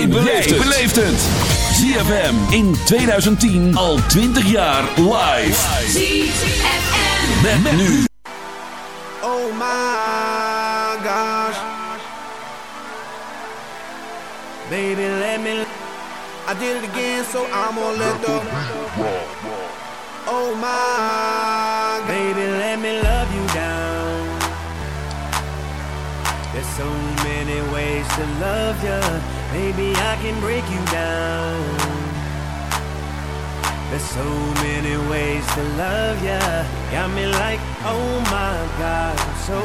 jij beleeft het. ZFM in 2010 al 20 jaar live. ZFM. Met, met nu. Oh my gosh. Baby, let me. I did it again, so I'm gonna let the. Oh my. Baby, let me love you down. There's so many ways to love you. Maybe I can break you down. There's so many ways to love ya. Got me like, oh my God, I'm so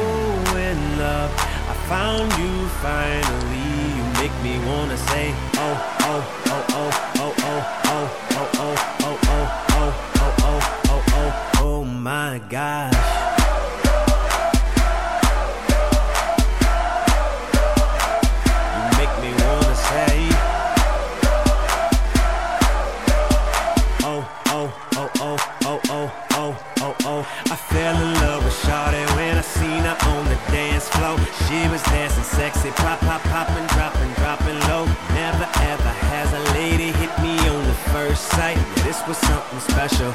in love. I found you finally. You make me wanna say, oh, oh, oh, oh, oh, oh, oh, oh, oh, oh, oh, oh, oh, oh, oh, oh, oh my God. Sexy, pop, pop, poppin', droppin', droppin' low. Never ever has a lady hit me on the first sight. This was something special.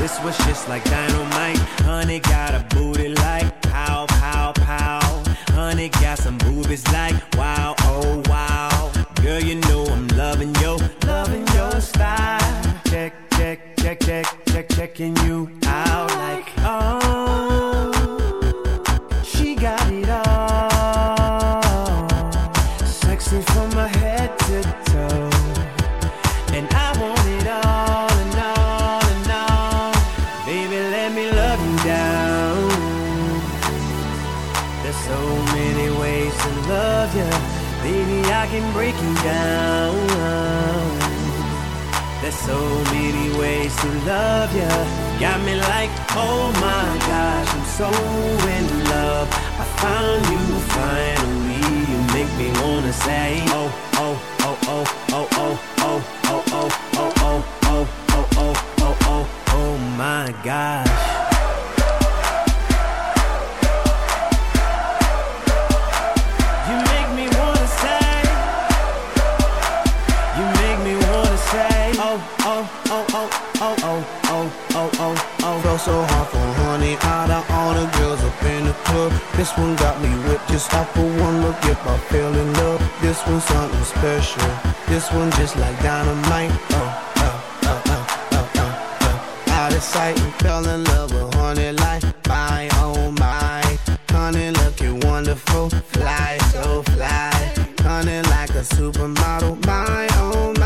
This was just like dynamite. Honey got a booty like pow, pow, pow. Honey got some boobies like wow, oh wow. Girl, you know I'm loving yo, loving your style. Check, check, check, check, check, checking you down. There's so many ways to love you. Baby, I can break you down. There's so many ways to love you. Got me like, oh my gosh, I'm so in love. I found you finally You make me wanna say, oh, oh, oh, oh, oh, oh, oh, oh, oh, oh, oh, oh, oh, oh, oh, oh, oh my gosh. Oh, oh, oh, oh, oh, oh, oh, oh, oh, oh, felt so hard for honey out of all the girls up in the club. This one got me with just off for one look. If I fell in love, this one's something special. This one just like dynamite. Oh, oh, oh, oh, oh, oh, oh. Out of sight and fell in love with honey like my oh my. Honey looking wonderful, fly so fly. Honey like a supermodel, my oh my.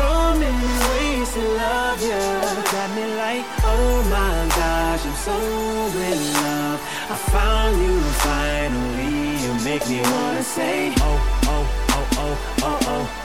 So many ways to love you got me like, oh my gosh, I'm so in love. I found you finally. You make me wanna say, oh, oh, oh, oh, oh, oh.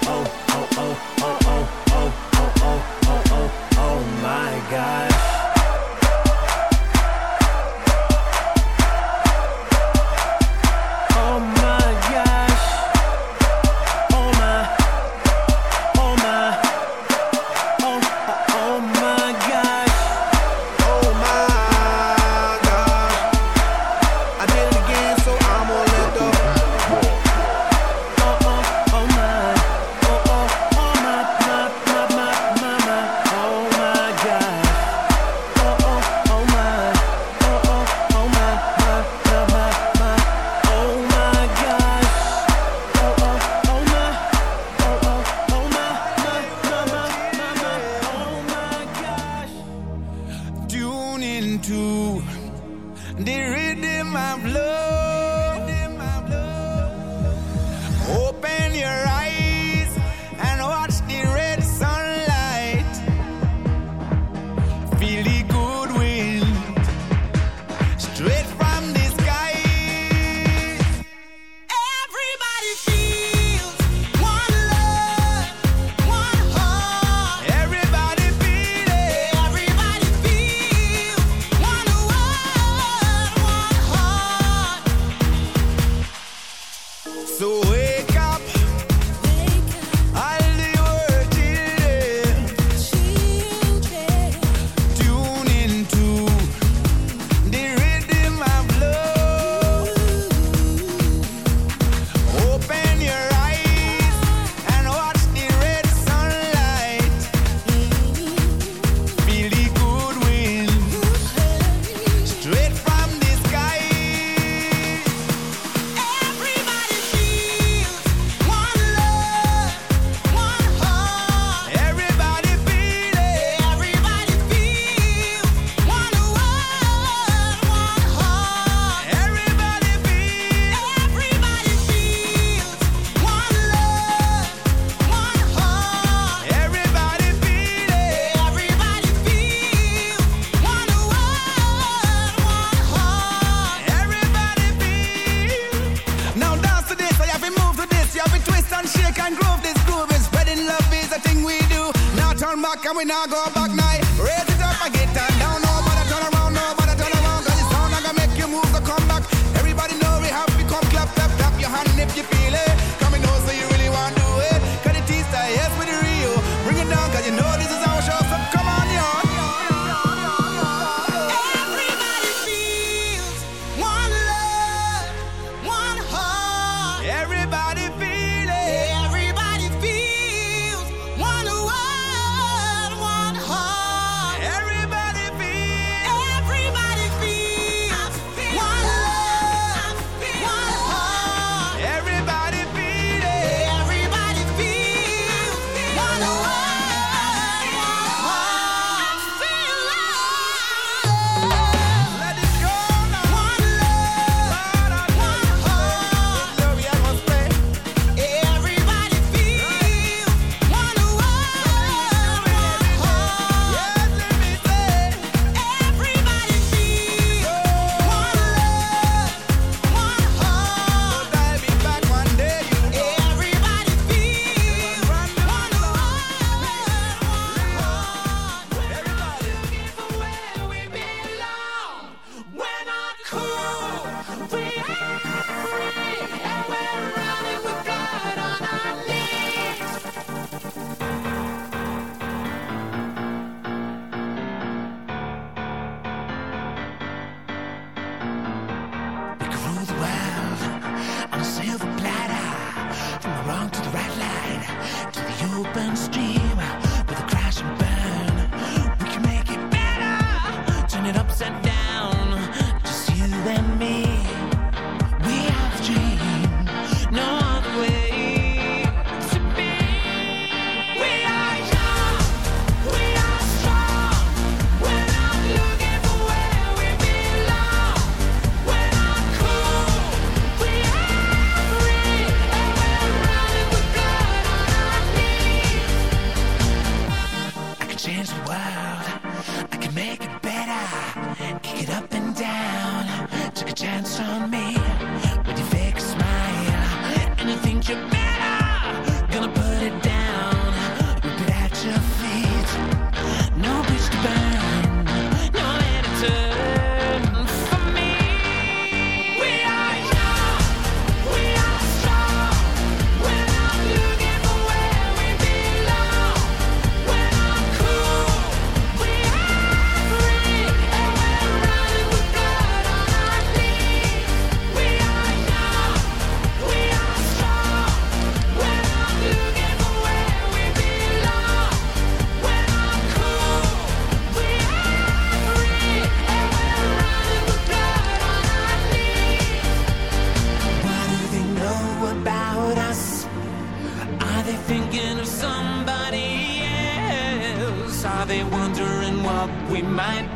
might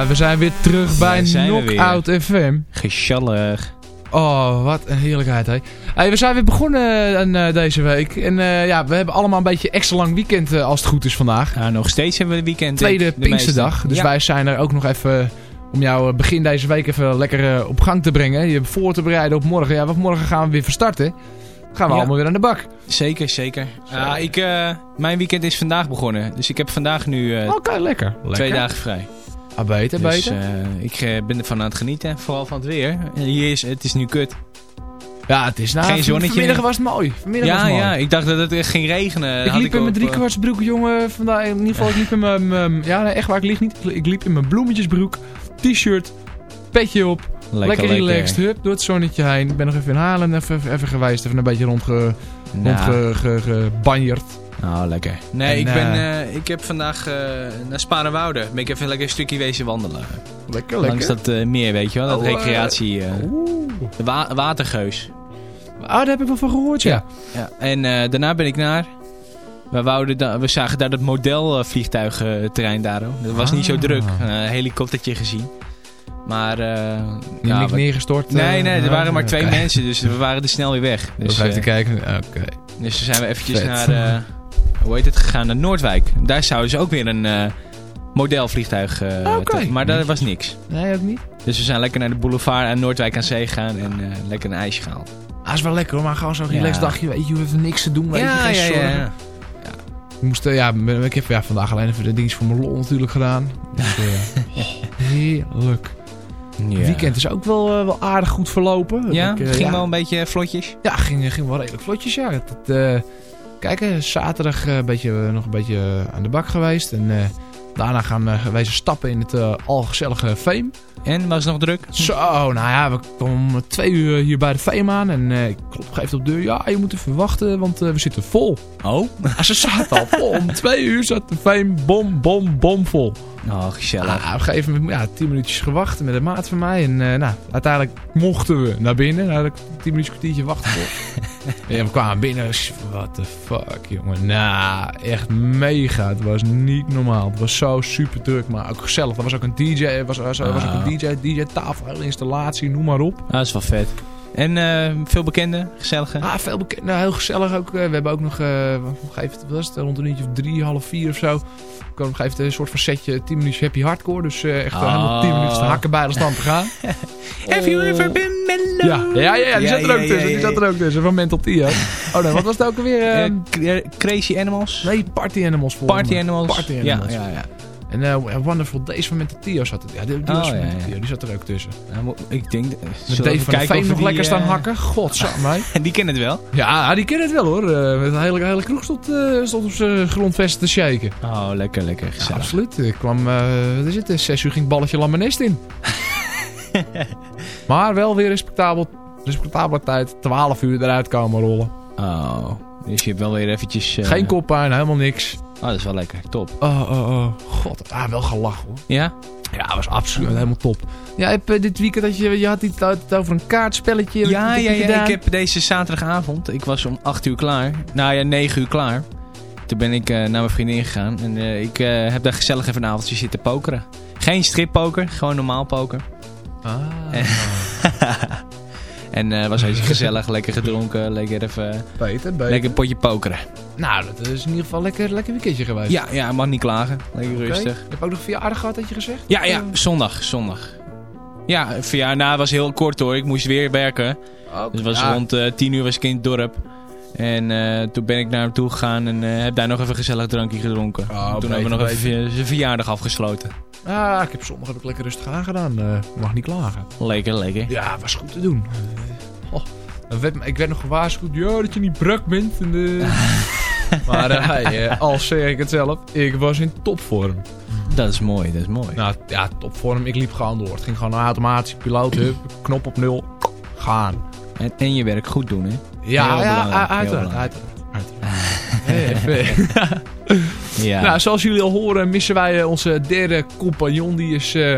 ja. We zijn weer terug bij Knockout FM. Gezellig. Oh, wat een heerlijkheid, hè. Hey, we zijn weer begonnen uh, deze week. En uh, ja, we hebben allemaal een beetje extra lang weekend uh, als het goed is vandaag. Ja, nog steeds hebben we weekend. Tweede Pinksterdag. Dus ja. wij zijn er ook nog even om jou begin deze week even lekker op gang te brengen. Je voor te bereiden op morgen. Ja, want morgen gaan we weer verstarten. Gaan we ja. allemaal weer aan de bak. Zeker, zeker. Ja, ik, mijn weekend is vandaag begonnen. Dus ik heb vandaag nu Oké, lekker. twee lekker. dagen vrij. Ah, beter, dus, beter. Uh, ik ben ervan aan het genieten. Vooral van het weer. Hier is, het is nu kut. Ja, het is nou... Geen zonnetje. Vanmiddag was het mooi. Vanmiddag ja, was het mooi. ja, ik dacht dat het echt ging regenen. Ik liep ik in mijn driekwartsbroek, jongen. Vandaag, in ieder geval, ik liep in mijn... ja, nee, echt waar, ik liep niet. Ik liep in mijn bloemetjesbroek, t-shirt, petje op. Lekker, lekker relaxed, hup, door het zonnetje heen. Ik ben nog even in even, even geweest. Even een beetje rondge, nou. rondgebanjerd. Oh, lekker. Nee, en, ik, ben, uh, ik heb vandaag uh, naar Sparenwoude. Ben ik even lekker een stukje wezen wandelen. Lekker, lekker. Langs dat uh, meer, weet je wel. Dat oh, recreatie. de wa watergeus. Ah, daar heb ik wel van gehoord, ja. ja. ja. En daarna ben ik naar... We, wouden we zagen daar dat modelvliegtuigterrein daar. Dat was ah. niet zo druk. Een helikoptertje gezien. Maar... Uh, ja, niet neergestort? Nee, nee, er waren maar twee okay. mensen, dus we waren er snel weer weg. Dus, even uh, kijken, oké. Okay. Dus toen zijn we eventjes Vet. naar, hoe heet het, gegaan, naar Noordwijk. Daar zouden ze ook weer een uh, modelvliegtuig, uh, okay. maar daar was niks. Nee, ook niet? Dus we zijn lekker naar de boulevard aan Noordwijk aan zee gegaan en lekker een ijsje gehaald. Ah, is wel lekker hoor, maar gewoon zo'n relaxed ja. dagje, weet je, je hoeft niks te doen, weet ja, je, geen ja, zorgen. Ja, ik, moest, ja, ik heb ja, vandaag alleen even de dienst voor mijn lol natuurlijk gedaan. Dus, heerlijk. Het ja. weekend is ook wel, uh, wel aardig goed verlopen. Ja, ik, uh, ging ja. wel een beetje vlotjes? Ja, ging, ging wel redelijk vlotjes, ja. Het, het, uh, kijk, zaterdag een beetje, nog een beetje aan de bak geweest. En daarna gaan we stappen in het al gezellige Fame. En, was het nog druk? Zo, nou ja, we komen twee uur hier bij de Fame aan. En ik klop geeft op de deur. Ja, je moet even wachten, want we zitten vol. Oh? Ze zaten al vol. Om twee uur zat de Fame bom, bom, bom vol. Oh, gezellig. Ah, op een gegeven moment, ja, tien minuutjes gewacht met een maat van mij. En uh, nou, uiteindelijk mochten we naar binnen. Nou, tien minuutjes kwartiertje wachten. en we kwamen binnen. What the fuck, jongen. Nou, echt mega. Het was niet normaal. Het was zo super druk, maar ook gezellig. Er was ook een DJ, er was, was, was ook een DJ, DJ-tafel, installatie, noem maar op. Ah, dat is wel vet. En uh, veel bekenden, gezellige? Ah, veel bekenden, nou, heel gezellig ook. Uh, we hebben ook nog, uh, wat was het, rond een uurtje of drie, half vier of zo. Ik nog even een soort van setje, 10 minuten happy hardcore. Dus echt oh. helemaal 10 minuten hakken bij de stand te gaan. Have you ever been mellow? Ja, ja, ja, die ja, zat er ook tussen. Die zat er ook tussen, van Mental T. Oh nee, wat was het ook alweer? Crazy Animals? Nee, Party Animals. Party Animals. Party Animals. Ja, ja, ja. En uh, Wonderful Days van Mental Tio zat er. Ja, die, die, oh, was ja, die zat er ook tussen. Ik denk... Met Dave van Veen nog lekker staan uh... hakken. En die kennen het wel? Ja, die kennen het wel hoor. Uh, met een hele, hele kroeg stond, stond op zijn grondvesten te shaken. Oh, lekker, lekker. Ja, absoluut. Ik kwam, wat is het, 6 uur ging het balletje lamanest in. maar wel weer respectabel, respectabele tijd. 12 uur eruit komen rollen. Oh, dus je hebt wel weer eventjes... Geen koppijn, helemaal niks. Oh, dat is wel lekker. Top. Oh, oh, oh. God, ah, wel gelachen hoor. Ja? Ja, dat was absoluut helemaal top. Ja, heb, uh, dit weekend dat je, je had het, het over een kaartspelletje. Ja, ja, ja. Ik heb deze zaterdagavond, ik was om 8 uur klaar. Nou ja, 9 uur klaar. Toen ben ik uh, naar mijn vriendin gegaan. En uh, ik heb daar gezellig even een avondje zitten pokeren. Geen strippoker, gewoon normaal poker. Ah. En uh, was heel gezellig, lekker gedronken, lekker even... Beter, beter. Lekker een potje pokeren. Nou, dat is in ieder geval lekker, lekker weekendje geweest. Ja, ja, mag niet klagen. Lekker okay. rustig. Je hebt ook nog verjaardag gehad, had je gezegd? Ja, ja, zondag, zondag. Ja, verjaardag, nou, was heel kort hoor. Ik moest weer werken. Okay. Dus het was ja. rond uh, tien uur was ik in het dorp. En uh, toen ben ik naar hem toe gegaan en uh, heb daar nog even een gezellig drankje gedronken. Oh, toen beter, hebben we nog beter. even zijn verjaardag afgesloten. Ah, ik heb zondag heb ik lekker rustig aangedaan. Uh, mag niet klagen. Lekker, lekker. Ja, was goed te doen. Oh, werd, ik werd nog gewaarschuwd, ja, dat je niet brak bent. En maar uh, al zeg ik het zelf, ik was in topvorm. Dat is mooi, dat is mooi. Nou ja, topvorm, ik liep gewoon door. Het ging gewoon automatisch, piloot, hup, knop op nul, gaan. En, en je werk goed doen, hè? Ja, heel ja uiteraard, uiteraard. ja. Nou, zoals jullie al horen, missen wij onze derde compagnon. Die is... Uh,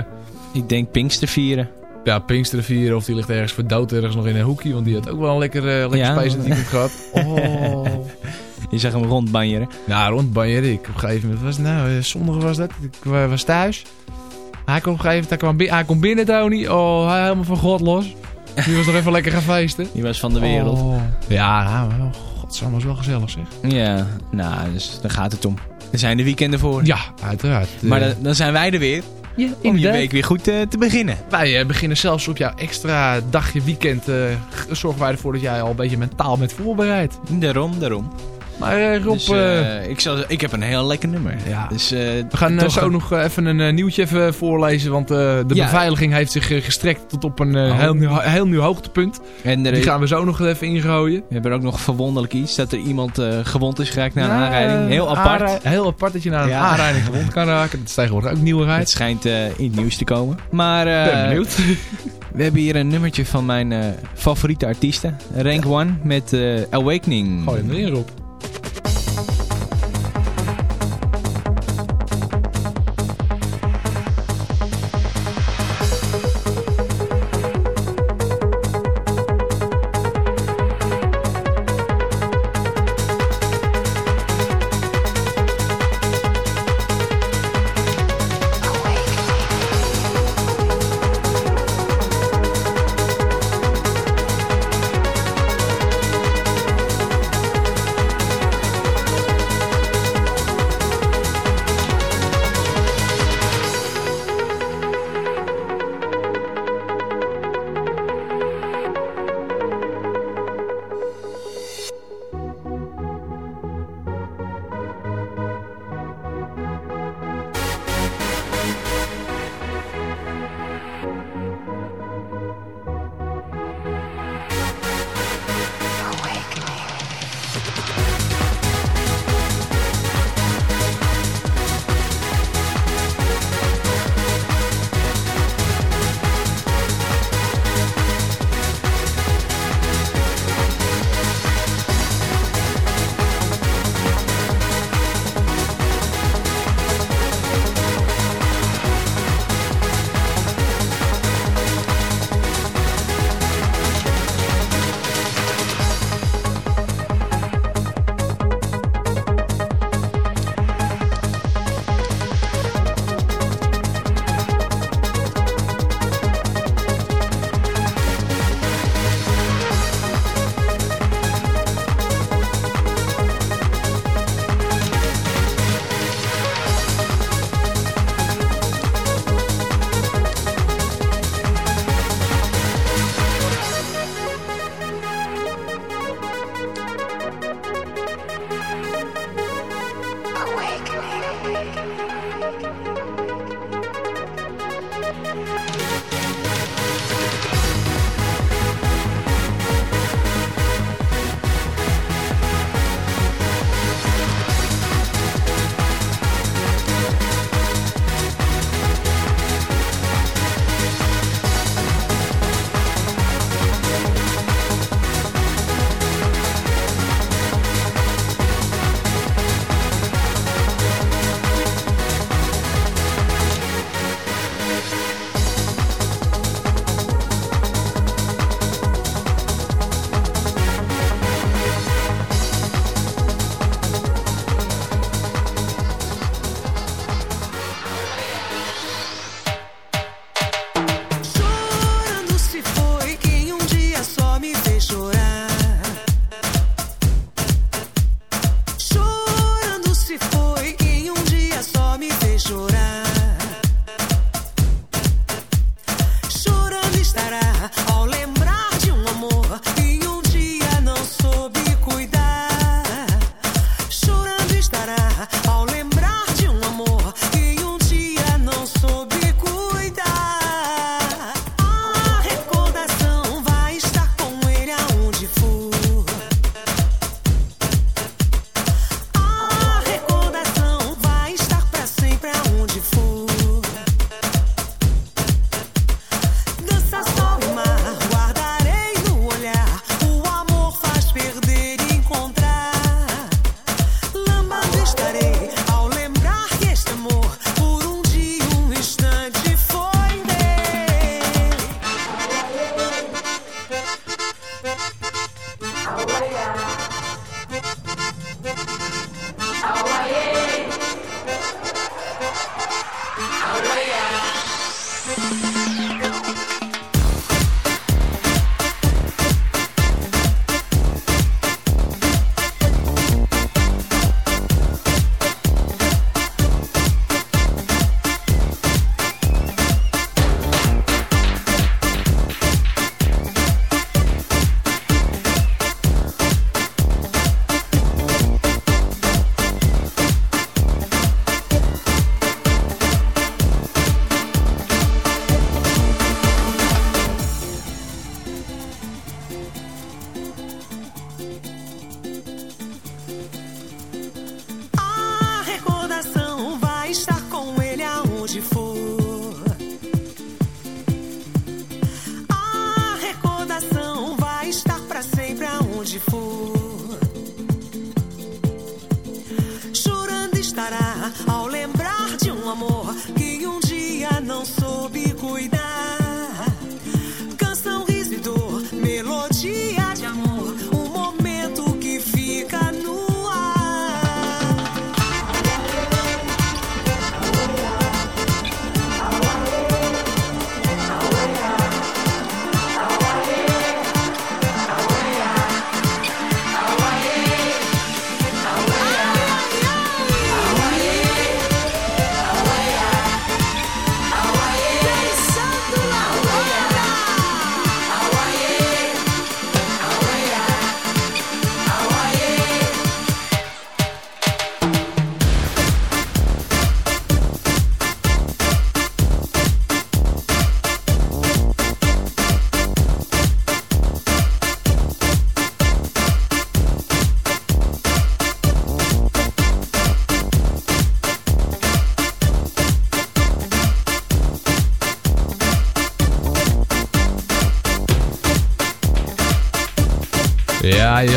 ik denk Pinkster vieren. Ja, Pinkster vieren. Of die ligt ergens verdood ergens nog in een hoekje. Want die had ook wel een lekker, uh, lekker ja. weekend gehad. Oh. Je zag hem rondbanjeren. Nou, rondbanjeren. Ik op een gegeven moment was nou, eh, zondag was dat. Ik wa- was thuis. Hij komt op een gegeven moment, hij kwam, hij komt binnen, Tony. Oh, hij helemaal van god los. Die was nog even lekker gaan feesten. Die was van de wereld. Oh. Ja, nou, godsamme, was wel gezellig zeg. Ja, nou, dus daar gaat het om. Er zijn de weekenden voor. Ja, uiteraard. Maar Eh, dan, dan zijn wij er weer ja, om je week weer goed eh, te beginnen. Wij eh, beginnen zelfs op jouw extra dagje weekend. zorgen wij ervoor dat jij al een beetje mentaal bent voorbereid. Daarom, daarom. Maar eh, Rob, Dus, eh, eh, ik, zal, ik heb een heel lekker nummer. Ja. Dus, we gaan zo een- nog even een nieuwtje even voorlezen. Want de Ja. beveiliging heeft zich gestrekt tot op een Oh. heel, nieuw, heel nieuw hoogtepunt. En Die gaan we zo nog even ingooien. we hebben ook nog verwonderlijk iets. Dat er iemand gewond is geraakt na een aanrijding. Heel apart. heel apart dat je na een aanrijding gewond kan raken. Dat is tegenwoordig ook Het nieuwigheid. schijnt eh, in het nieuws te komen. Maar ben benieuwd. we hebben hier een nummertje van mijn favoriete artiesten. Rank One met eh, Awakening. Gooi hem erin, Rob.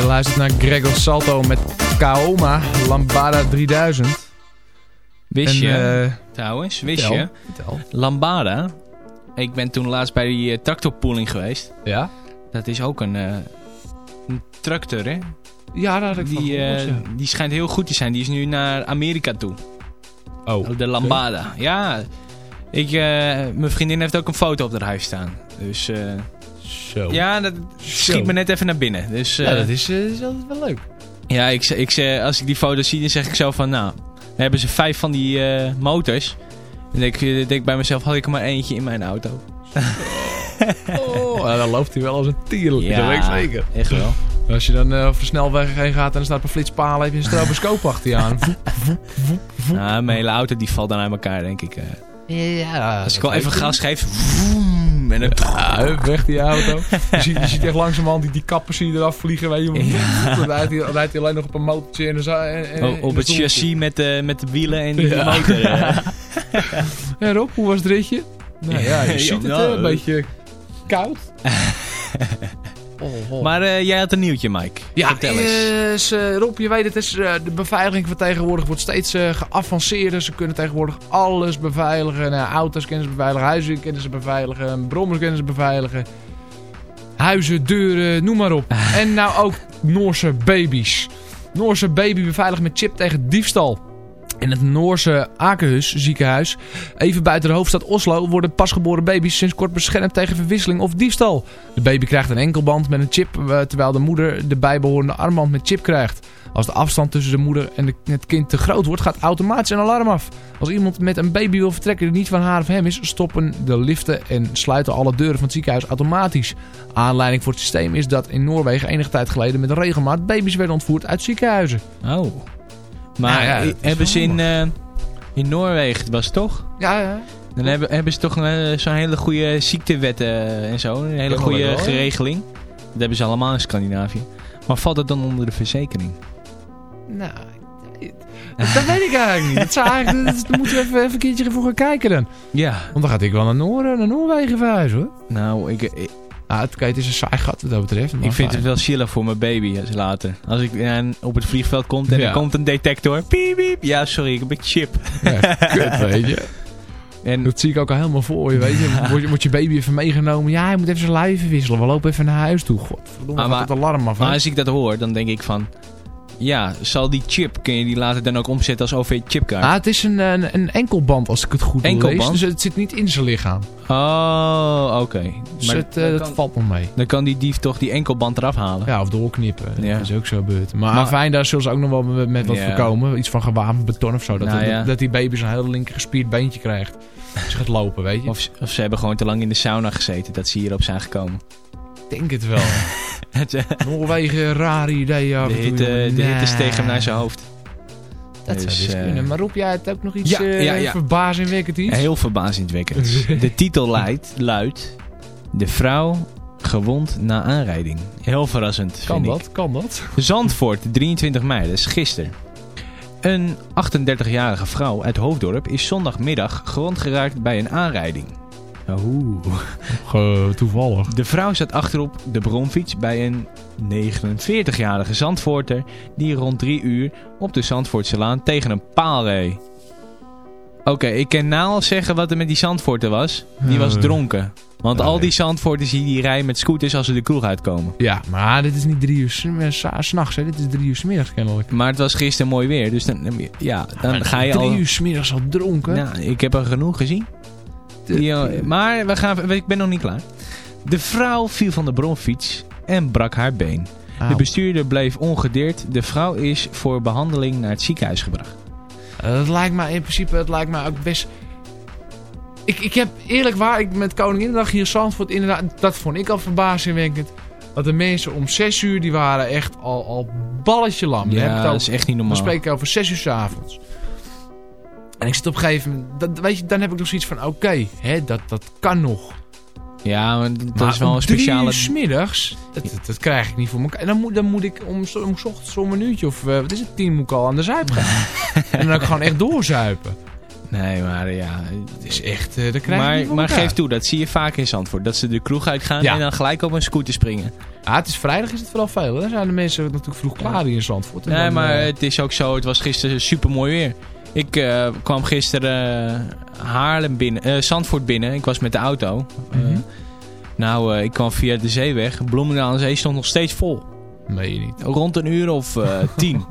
Luistert naar Gregor Salto met Kaoma Lambada 3000. Wist En, je, eh, trouwens, wist vertel, je, vertel. Lambada, ik ben toen laatst bij die uh, tractorpooling geweest. Ja? Dat is ook een, eh, een tractor, hè? Ja, daar had ik van Die, gehoord, eh, ja. die schijnt heel goed te zijn. Die is nu naar Amerika toe. Oh, De Lambada. Ja, ik, eh, mijn vriendin heeft ook een foto op haar huis staan. Dus eh, zo. ja, dat schiet me net even naar binnen. Dus Ja, eh, dat is, eh, is altijd wel leuk. ja, ik, ik, als ik die foto zie, dan zeg ik zo van, nou, dan hebben ze vijf van die eh, motors. Dan denk, ik- denk bij mezelf, had ik er maar eentje in mijn auto. Oh, ja, dan loopt hij wel als een tierlijk, dat weet ik zeker. echt wel. Als je dan eh, over de snelweg heen gaat en er staat een flitspalen, heb je een stroboscoop achter je aan. Nou, mijn hele auto die valt dan uit elkaar, denk ik. Ja, als ik wel even gas geef, en dan... Ja, weg die auto. Je ziet, je ziet echt langzamerhand die, die kappen zie je eraf vliegen. Weet je. Dan rijdt hij, rijdt hij alleen nog op een motortje en, en, en, Oh, op en het chassis met de, met de wielen en die Ja. motor. eh. En Rob, hoe was het ritje? Nou ja, je ziet het, hè, een eh. beetje koud. Oh, oh. Maar eh, jij had een nieuwtje, Mike. Ja, Vertel eens. is, eh, Rob, je weet het, is, eh, de beveiliging van tegenwoordig wordt steeds eh, geavanceerder. Ze kunnen tegenwoordig alles beveiligen. Nou, auto's kunnen ze beveiligen, huizen kunnen ze beveiligen, brommers kunnen ze beveiligen. Huizen, deuren, noem maar op. en nou ook Noorse baby's. Noorse baby beveiligd met chip tegen diefstal. In het Noorse Akerhus ziekenhuis, even buiten de hoofdstad Oslo, worden pasgeboren baby's sinds kort beschermd tegen verwisseling of diefstal. De baby krijgt een enkelband met een chip, eh, terwijl de moeder de bijbehorende armband met chip krijgt. Als de afstand tussen de moeder en het kind te groot wordt, gaat automatisch een alarm af. Als iemand met een baby wil vertrekken die niet van haar of hem is, stoppen de liften en sluiten alle deuren van het ziekenhuis automatisch. Aanleiding voor het systeem is dat in Noorwegen enige tijd geleden met regelmaat baby's werden ontvoerd uit ziekenhuizen. Oh. Maar ja, hebben ze in, eh, in Noorwegen, was het toch? Ja, ja. Dan hebben, hebben ze toch eh, zo'n hele goede ziektewetten eh, en zo. Een hele goede wel, ja. geregeling. Dat hebben ze allemaal in Scandinavië. Maar valt het dan onder de verzekering? Nou, dat, dat weet ik eigenlijk niet. Dat zou eigenlijk, dat, dat moeten we even, even een keertje voor gaan kijken dan. Ja. Want dan gaat ik wel naar, Noor, naar Noorwegen verhuizen hoor. Nou, ik, ik, Nou, het, is een saai gat wat dat betreft. ik vind het wel chillig voor mijn baby als later. Als ik eh, op het vliegveld kom en Ja. er komt een detector. Piep, piep. Ja, sorry, ik heb een chip. Ja, kut, weet je. En Dat zie ik ook al helemaal voor je, weet je. Wordt, wordt je baby even meegenomen. Ja, hij moet even zijn luiven wisselen. We lopen even naar huis toe. Godverdomme, Ah, maar- het alarm af. hè? Maar als ik dat hoor, dan denk ik van... Ja, zal die chip, kun je die later dan ook omzetten als OV-chipkaart? Ah, het is een, een, een enkelband als ik het goed Enkelband? lees. Dus het zit niet in zijn lichaam. Oh, oké. Dus Maar het, eh, dat kan- valt nog mee. Dan kan die dief toch die enkelband eraf halen. Ja, of doorknippen. Ja. Dat is ook zo gebeurd. Maar, Maar- fijn, daar zullen ze ook nog wel met, met wat Ja. voorkomen. Iets van gewapend beton of zo. Dat, Nou dat, ja. dat die baby zo'n heel linker gespierd beentje krijgt. Als je gaat lopen, weet je. Of, of ze hebben gewoon te lang in de sauna gezeten dat ze hierop zijn gekomen. Ik denk het wel. Eh, Noorwegen, rare idee. af de hitte, jongen. de hitte Nee. steeg hem naar zijn hoofd. Dat zou Dus, dus eh, kunnen. Maar roep jij het ook nog iets Ja, eh, ja, ja. verbazingwekkend iets? Heel verbazingwekkend. De titel luidt, luidt... De vrouw gewond na aanrijding. Heel verrassend, kan ik. dat? Kan dat? Zandvoort, 23 mei, dat is gisteren. Een 38-jarige vrouw uit Hoofddorp is zondagmiddag gewond geraakt bij een aanrijding. Oeh. Ge- toevallig. De vrouw zat achterop de bromfiets bij een 49-jarige Zandvoorter die rond 3 uur op de Zandvoortse Laan tegen een paal reed. Oké, ik kan nou al zeggen wat er met die Zandvoorter was. Die was Oh. dronken. Want al die Zandvoorters die, die rijden met scooters als ze de kroeg uitkomen. Ja, maar dit is niet drie uur s- eh, sa- s'nachts. Dit is drie uur 's middags kennelijk. Maar het was gisteren mooi weer, dus dan, ja, dan ga je drie al... uur 's middags al dronken? Nou, ik heb er genoeg gezien. Die, eh, maar we gaan, ik ben nog niet klaar. De vrouw viel van de bromfiets en brak haar been. De bestuurder bleef ongedeerd. De vrouw is voor behandeling naar het ziekenhuis gebracht. Eh, Dat lijkt me in principe, het lijkt me ook best... Ik, ik heb eerlijk waar, ik met Koninginnedag hier in Zandvoort inderdaad, dat vond ik al verbazingwekkend. Dat de mensen om 6 uur, die waren echt al, al balletje lam. Ja, dat is echt niet normaal. spreek ik over 6 uur s avonds. En ik zit op een gegeven moment, dat, weet je, dan heb ik nog zoiets van, oké, hè, dat, dat kan nog. Ja, maar dat Maar is wel een speciale... drie uur 's middags, dat, dat, dat krijg ik niet voor elkaar. En dan moet, dan moet ik om, om ochtends om een uurtje of, eh, wat is het, tien moet ik al aan de zuip gaan. en dan ook gewoon echt doorzuipen. Nee, maar ja... Het is echt, eh dat krijg ik niet Maar, maar geef toe, dat zie je vaak in Zandvoort. Dat ze de kroeg uitgaan Ja. en dan gelijk op een scooter springen. Ja, het is vrijdag is het vooral veel. Dan zijn de mensen natuurlijk vroeg klaar hier in Zandvoort. En Nee, dan, maar eh, het is ook zo. Het was gisteren super mooi weer. Ik eh, kwam gisteren eh, Haarlem binnen, eh, Zandvoort binnen. Ik was met de auto. Mhm. nou, ik kwam via de zeeweg. Bloemendaal aan Zee stond nog steeds vol. meen je niet. Rond een uur of tien.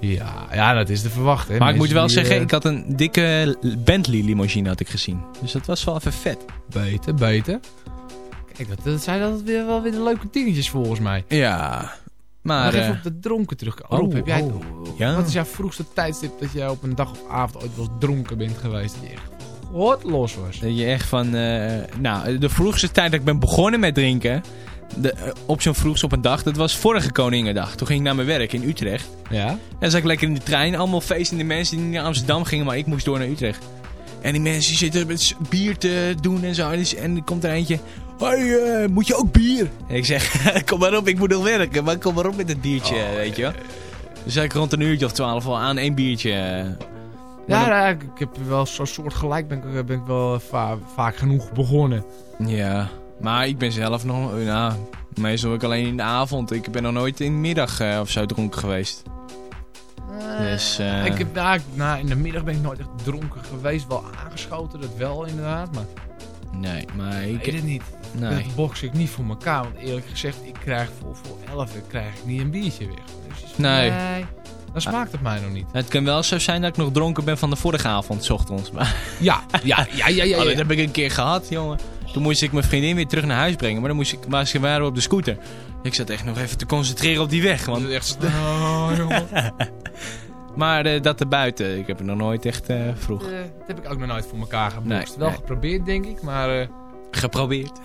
Ja, ja, dat is te verwachten. hè. maar ik moet wel die, zeggen, ik had een dikke Bentley limousine had ik gezien. Dus dat was wel even vet. Beter, beter. Kijk, dat, dat zijn altijd weer, wel weer de leuke dingetjes volgens mij. Ja. Maar Maar even eh, op de dronken terug. oh, heb jij, oh, ja. Wat is jouw vroegste tijdstip dat jij op een dag of avond ooit wel dronken bent geweest? Dat je echt godlos was. dat je echt van... eh, nou, de vroegste tijd dat ik ben begonnen met drinken... De, eh, op zo'n vroegst op een dag, dat was vorige Koningendag. Toen ging ik naar mijn werk in Utrecht. Ja? En zat ik lekker in de trein. Allemaal feestende mensen die naar Amsterdam gingen. Maar ik moest door naar Utrecht. En die mensen die zitten met bier te doen en zo. Die- En er komt er eentje. Hoi, eh, moet je ook bier? En ik zeg, kom maar op, ik moet nog werken. Maar kom maar op met het biertje, Oh, weet je wel. Dus ik rond een uurtje of twaalf al aan één biertje. eh. Ja, Maar nou, ik ik heb wel zo'n soort gelijk ben ik, ben ik wel va- vaak genoeg begonnen. ja, maar ik ben zelf nog... Nou, meestal ook alleen in de avond. Ik ben nog nooit in de middag eh, of zo dronken geweest. Dus, eh, ik heb, nou, ik- nou, in de middag ben ik nooit echt dronken geweest. Wel aangeschoten, dat wel inderdaad. Maar Nee, maar ik ik... weet het niet. Nee. Dat box ik niet voor elkaar. Want eerlijk gezegd, ik krijg voor, voor 11 krijg ik niet een biertje weer. Dus van, Nee. Dan smaakt het mij nog niet. Het kan wel zo zijn dat ik nog dronken ben van de vorige avond, ochtends. Maar Ja, ja, ja, ja, ja. Oh, dat heb ik een keer gehad, jongen. Toen moest ik mijn vriendin weer terug naar huis brengen. Maar dan moest ik, maar ze waren op de scooter. Ik zat echt nog even te concentreren op die weg. Want echt... Oh, jongen. maar eh, dat erbuiten, ik heb het nog nooit echt eh, vroeg Eh, dat heb ik ook nog nooit voor elkaar geboxt. Nee, wel nee. geprobeerd, denk ik. Maar geprobeerd.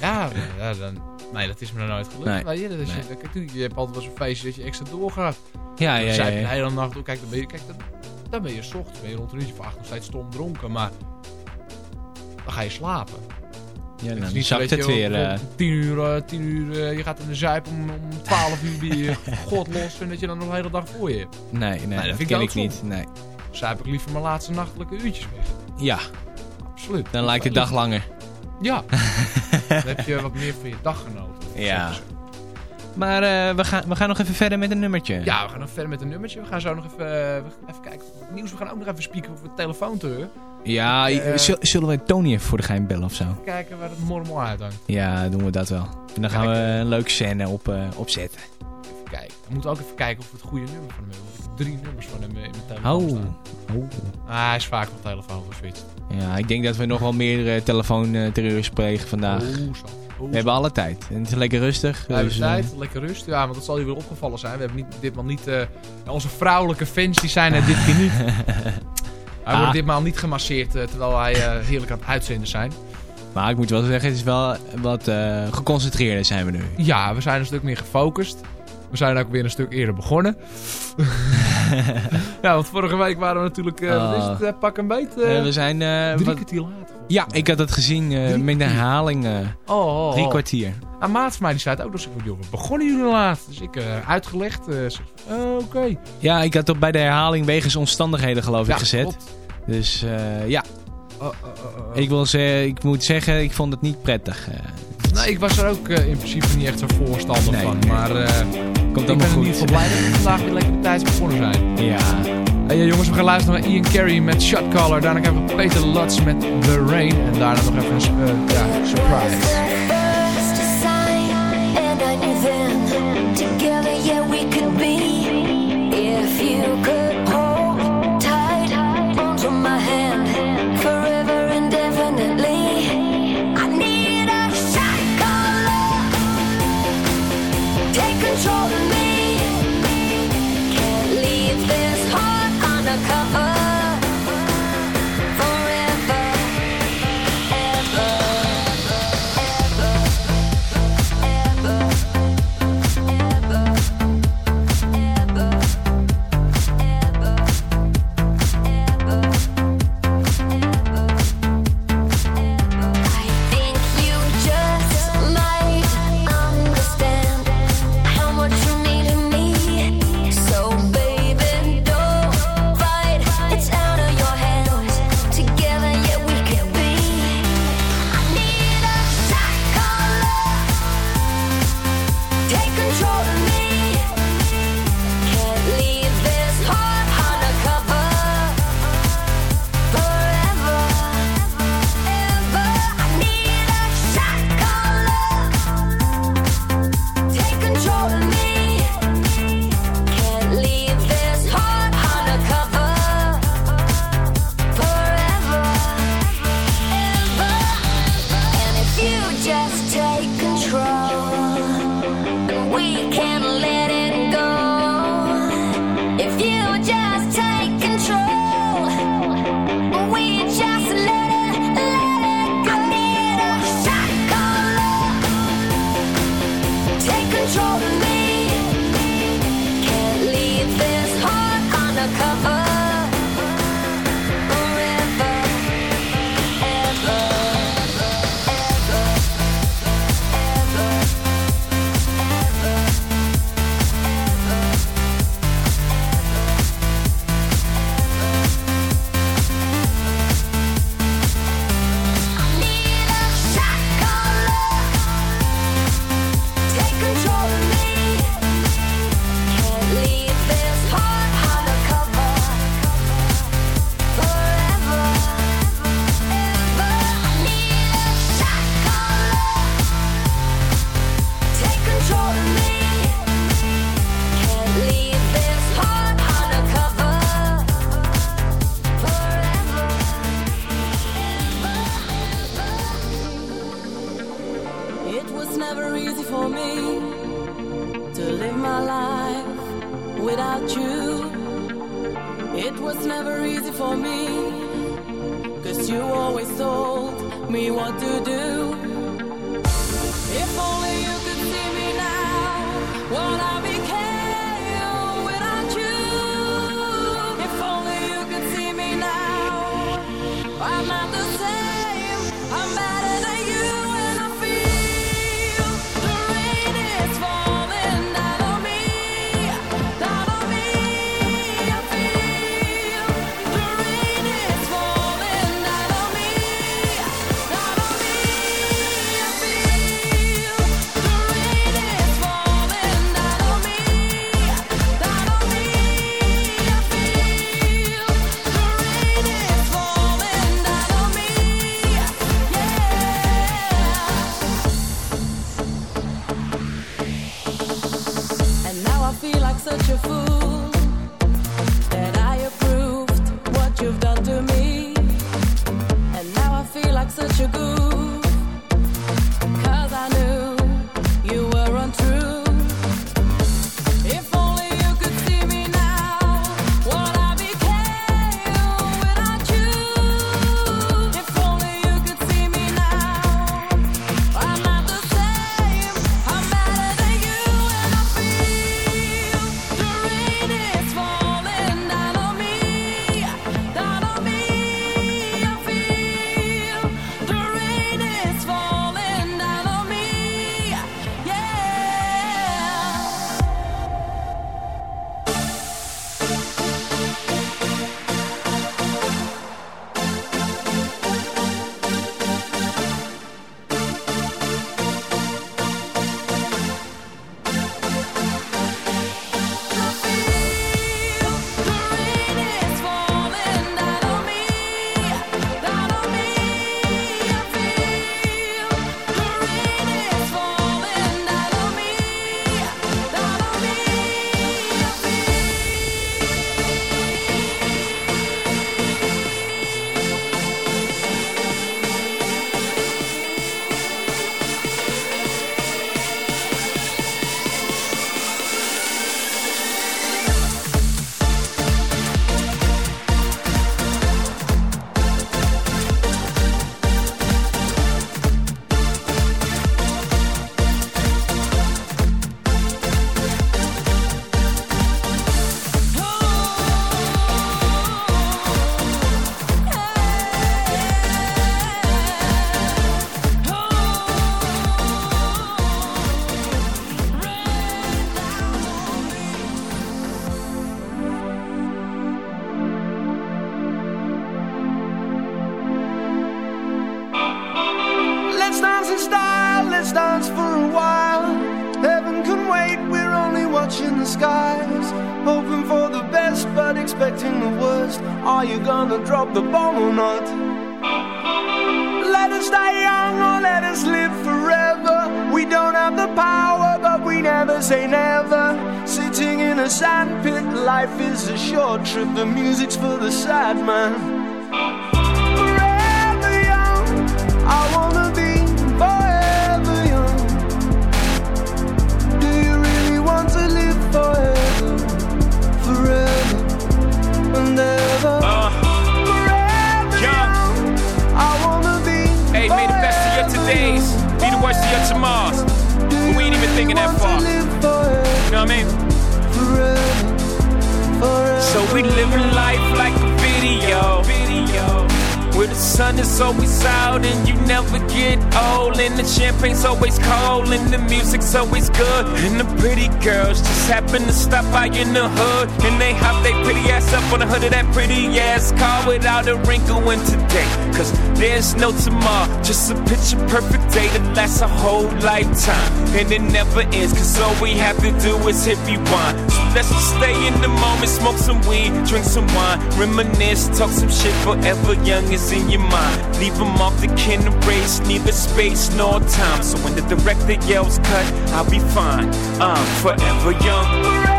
ja, ja dan, nee, dat is me nog nooit gelukt. Nee. Je, dat is, Nee. je, je hebt altijd wel zo'n feestje dat je extra doorgaat. Ja, Dan ja, ja. de ja. hele nacht door. Kijk, dan ben je, kijk, dan, dan ben je ochtends, ben je rond een uurtje of acht nog steeds stom dronken. Maar dan ga je slapen. Ja, Het dan zakt het je weer. om- eh, om tien uur, eh, tien uur eh, je gaat in de zuip om, om 12 uur ben je god los en dat je dan nog de hele dag voor je hebt. nee, nee, dat dat, vind ik ken ik niet. Nee. Zuip ik liever mijn laatste nachtelijke uurtjes weg. Ja, Absoluut. dan lijkt de dag langer. Ja. dan heb je wat meer van je dag genoten. Ja. Maar eh, we, gaan, we gaan nog even verder met een nummertje. Ja, we gaan nog verder met een nummertje. We gaan zo nog even, eh, even kijken het nieuws. We gaan ook nog even spieken over het telefoonteur. Ja, Eh, zul- zullen we Tony even voor de gein bellen of zo? Kijken waar het mormel uithangt. Ja, doen we dat wel. En dan gaan we een leuke scène op, opzetten. Even kijken. We moeten ook even kijken of we het goede nummer van hem hebben. Drie nummers van hem in mijn telefoon Oh. staan. oh. Ah, hij is vaak op telefoon geswitcht. Ja, ik denk dat we nog wel meer uh, telefoonterreurs plegen vandaag. Oeh, zo. Oeh, We hebben alle tijd. En het is lekker rustig. We hebben dus, tijd, lekker rust. Ja, want dat zal je weer opgevallen zijn. We hebben niet, ditmaal niet... eh, onze vrouwelijke fans die zijn er dit keer niet. Hij Ah. wordt ditmaal niet gemasseerd eh, terwijl wij eh, heerlijk aan het uitzenden zijn. eh, maar ik moet wel zeggen, het is wel wat geconcentreerder zijn we nu. Ja, we zijn een stuk meer gefocust. We zijn ook weer een stuk eerder begonnen. ja, want vorige week waren we natuurlijk... wat is het? eh, pak een beet. eh, Uh, we zijn... Uh, drie kwartier later. Ja, ik had het gezien uh, met de herhaling. Oh, oh, oh. Drie kwartier. Een maat van mij die zei het ook nog we begonnen jullie laat. Dus ik uh, uitgelegd, uh, uh, oké. Okay. Ja, ik had op bij de herhaling wegens omstandigheden geloof ja, ik gezet. Klopt. Dus uh, ja. Oh, oh, oh, ik, wil ze, ik moet zeggen, ik vond het niet prettig. Nee, Nou, ik was er ook uh, in principe niet echt zo voorstander nee, van. nee. Maar uh, Komt ik ben goed. in ieder geval blij dat we vandaag weer lekker op tijd begonnen zijn. Ja. Hey, uh, jongens, we gaan luisteren naar Ian Carey met Shotcaller. Daarna krijgen we Peter Lutz met The Rain. En daarna nog even een uh, ja, surprise. Together, yeah, we could short trip. The music's for the sad man. Forever young, I wanna be forever young. Do you really want to live forever? Forever and ever. Uh, forever young, I wanna be. Hey, may the best of your todays be the worst of your tomorrows. But we ain't even thinking that far. You know what I mean? So we living life like a video. Where the sun is always out and you never get old. And the champagne's always cold and the music's always good. And the pretty girls just happen to stop by in the hood. And they hop their pretty ass up on the hood of that pretty ass car without a wrinkle in today. Cause there's no tomorrow, just a picture perfect day that lasts a whole lifetime. And it never ends, cause all we have to do is hit rewind. So let's just stay in the moment, smoke some weed, drink some wine, reminisce, talk some shit forever young is in your mind. Leave them off the kin race, neither space nor time. So when the director yells cut, I'll be fine. I'm forever young.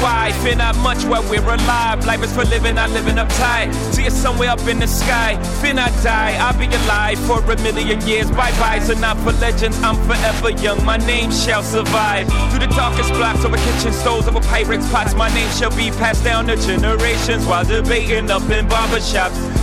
Why Fear not much while we're alive. Life is for living, not living uptight. See it somewhere up in the sky. Fear not die, I'll be alive for a million years. Bye bye, so not for legends, I'm forever young. My name shall survive. Through the darkest blocks over kitchen stoves, over pirates' pots, my name shall be passed down to generations while debating up in barbershops.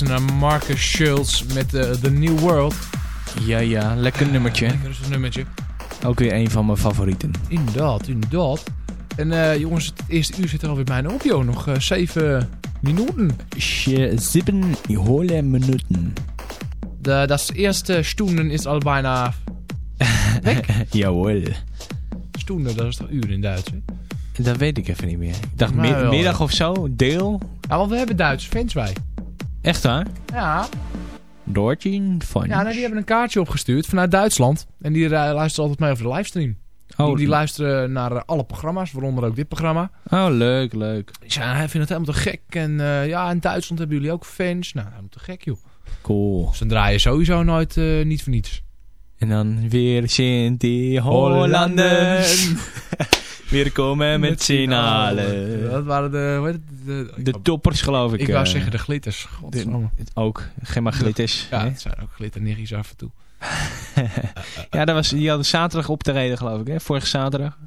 luisteren naar Marcus Schultz met eh, The New World. Ja, ja, lekker nummertje. Lekker rustig nummertje. Ook weer een van mijn favorieten. Inderdaad, inderdaad. En eh, jongens, het eerste uur zit er alweer bijna op, joh. Nog eh, zeven minuten. Zeven hele minuten. De, dat eerste stoenen is al bijna... Jawel. Stoenen, dat is toch uur in Duits, hè? Dat weet ik even niet meer. Ik dacht wel, middag of zo, deel. Ja, want we hebben Duitse fans, wij. Echt waar? Ja, Doortje van. ja nou, die hebben een kaartje opgestuurd vanuit Duitsland. En die eh, luisteren altijd mee over de livestream. oh, Die, die luisteren naar eh, alle programma's, waaronder ook dit programma. oh, leuk, leuk. Ja, hij vindt het helemaal te gek. En eh, ja, in Duitsland hebben jullie ook fans. Nou, helemaal te gek, joh. Cool. Dus dan draai je sowieso nooit niet voor niets. En dan weer sint die Hollanden. weer komen met z'n allen. Dat waren de... Hoe heet het? De, De toppers, geloof ik. ik wou eh. zeggen de glitters. Ook. Geen maar glitters. Ja, het zijn ook glitterniggies af en toe. ja, dat was, die hadden zaterdag op te reden, geloof ik. Hè? Vorige zaterdag.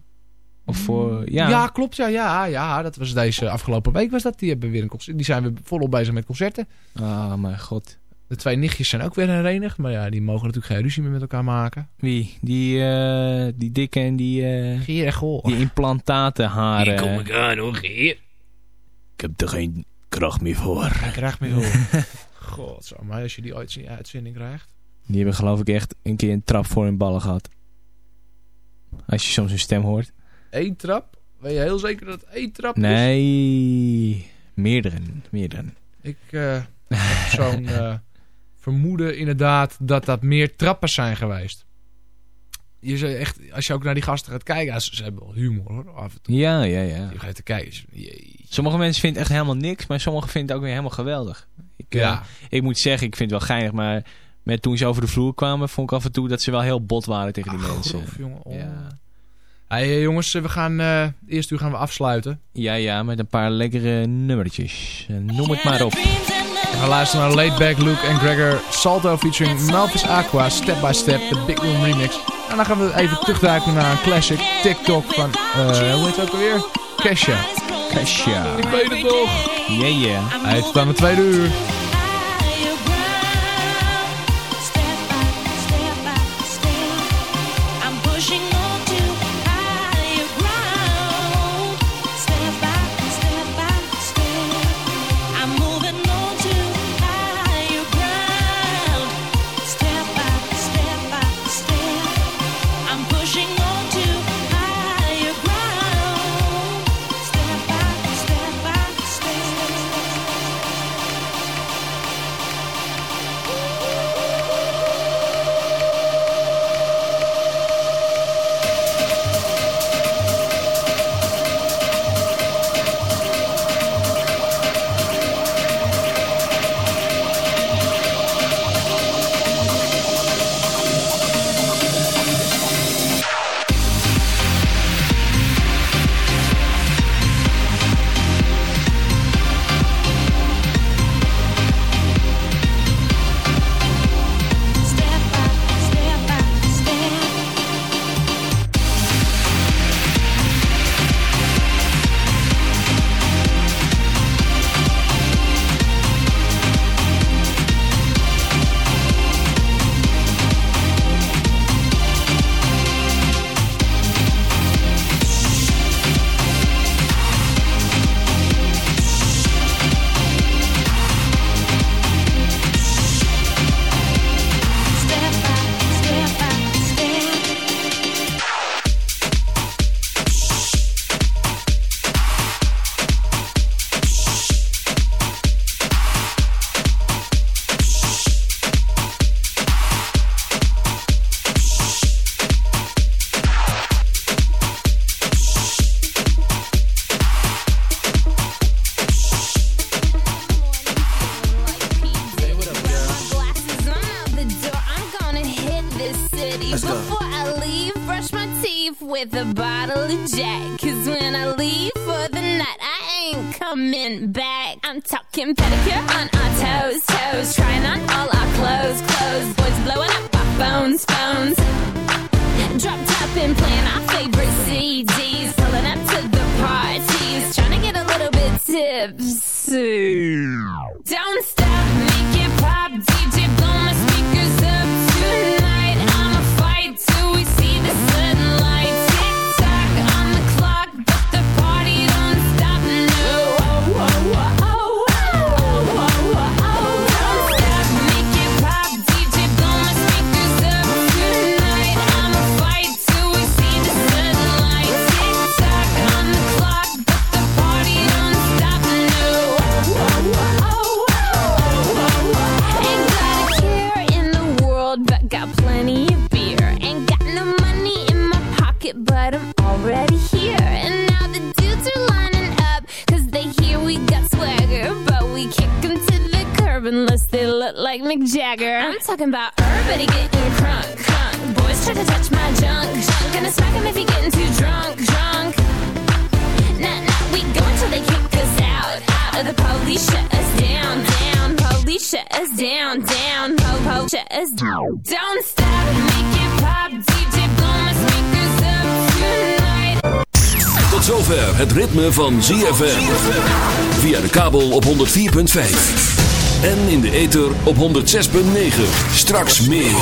Of voor... Ja. Ja, klopt. Ja, ja, ja, dat was deze afgelopen week was dat. Die, hebben weer een concert, die zijn weer volop bezig met concerten. Oh, mijn god. De twee nichtjes zijn ook weer herenigd. Maar ja, die mogen natuurlijk geen ruzie meer met elkaar maken. Wie? Die, eh, die dikke en die, eh, Geer echt goh. die implantaten haren. aan hoor, Geer. Ik heb er geen kracht meer voor. Ik krijg me hoor. God, zo maar als je die ooit in uitzending krijgt. Die hebben geloof ik echt een keer een trap voor hun ballen gehad. Als je soms hun stem hoort. Eén trap? Ben je heel zeker dat het één trap is? Nee, meerdere. meerdere. Ik eh, heb zo'n eh, vermoeden inderdaad dat dat meer trappen zijn geweest. Je zei echt, als je ook naar die gasten gaat kijken, ze, ze hebben wel humor hoor, af en toe. Ja, ja, ja. Je gaat te kijken. Sommige mensen vinden echt helemaal niks, maar sommigen vinden het ook weer helemaal geweldig. Ik, eh, Ja, ik moet zeggen, ik vind het wel geinig, maar met toen ze over de vloer kwamen, vond ik af en toe dat ze wel heel bot waren tegen die mensen. grof jongen. Oh. Ja. Hey, eh, jongens, eh, we gaan, eh eerst uur gaan we afsluiten. ja, ja, met een paar lekkere nummertjes. Eh, Noem het maar op. We luisteren naar Late Back Luke en Gregor Salto featuring Melvis Aqua, Step by Step, de Big Room Remix. En dan gaan we even terugduiken naar een classic TikTok van, eh hoe heet het ook alweer? Kesha. Kasja. Ik weet het nog. Yeah, yeah. Hij heeft aan de tweede uur. City. Before I leave, brush my teeth with a bottle of Jack. Cause when I leave for the night, I ain't coming back. I'm talking pedicure on our toes, toes. Trying on all our clothes, clothes. Boys blowing up our phones, phones. Drop top and playing our favorite CDs. Pulling up to the parties. Trying to get a little bit tipsy. Talking about everybody getting crunk, crunk. Boys try to touch my junk, junk. Gonna smack him if he getting too drunk, drunk. Nah, nah, we go until they kick us out, out. Or the police shut us down, down. Police shut us down, down. Po, po, shut us down. Don't stop, make it pop. DJ blow my speakers up tonight. Tot zover het ritme van ZFM. Via de kabel op 104.5. En in de ether op 106.9. Straks meer.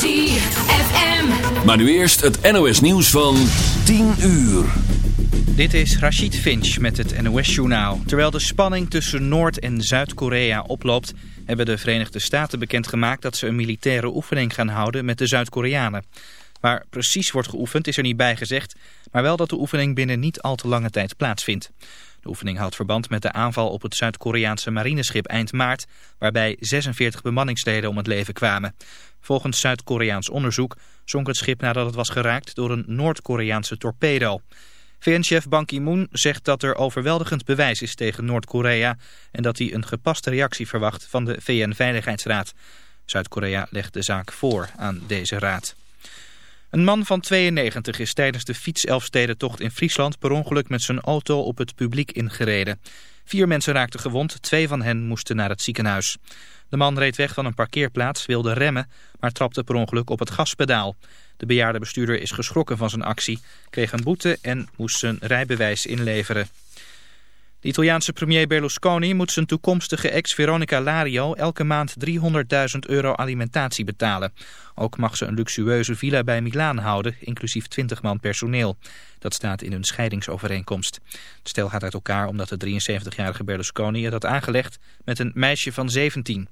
ZFM. Maar nu eerst het NOS nieuws van 10 uur. Dit is Rachid Finch met het NOS-journaal. Terwijl de spanning tussen Noord- en Zuid-Korea oploopt... hebben de Verenigde Staten bekendgemaakt dat ze een militaire oefening gaan houden met de Zuid-Koreanen. Waar precies wordt geoefend is er niet bij gezegd... maar wel dat de oefening binnen niet al te lange tijd plaatsvindt. De oefening houdt verband met de aanval op het Zuid-Koreaanse marineschip eind maart... waarbij 46 bemanningsleden om het leven kwamen. Volgens Zuid-Koreaans onderzoek zonk het schip nadat het was geraakt door een Noord-Koreaanse torpedo... VN-chef Ban Ki-moon zegt dat er overweldigend bewijs is tegen Noord-Korea... en dat hij een gepaste reactie verwacht van de VN-veiligheidsraad. Zuid-Korea legt de zaak voor aan deze raad. Een man van 92 is tijdens de fietselfstedentocht in Friesland... per ongeluk met zijn auto op het publiek ingereden. Vier mensen raakten gewond, twee van hen moesten naar het ziekenhuis. De man reed weg van een parkeerplaats, wilde remmen... maar trapte per ongeluk op het gaspedaal. De bejaarde bestuurder is geschrokken van zijn actie, kreeg een boete en moest zijn rijbewijs inleveren. De Italiaanse premier Berlusconi moet zijn toekomstige ex Veronica Lario elke maand 300.000 euro alimentatie betalen. Ook mag ze een luxueuze villa bij Milaan houden, inclusief 20 man personeel. Dat staat in hun scheidingsovereenkomst. Het stel gaat uit elkaar omdat de 73-jarige Berlusconi het had aangelegd met een meisje van 17.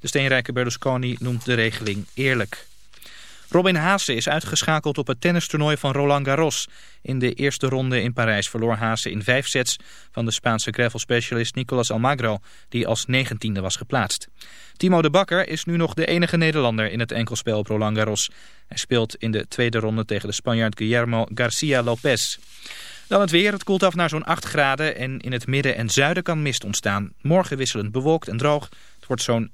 De steenrijke Berlusconi noemt de regeling eerlijk. Robin Haase is uitgeschakeld op het tennistoernooi van Roland Garros. In de eerste ronde in Parijs verloor Haase in vijf sets van de Spaanse gravel-specialist Nicolas Almagro, die als negentiende was geplaatst. Timo de Bakker is nu nog de enige Nederlander in het enkelspel op Roland Garros. Hij speelt in de tweede ronde tegen de Spanjaard Guillermo Garcia Lopez. Dan het weer. Het koelt af naar zo'n 8 graden en in het midden en zuiden kan mist ontstaan. Morgen wisselend bewolkt en droog. Het wordt zo'n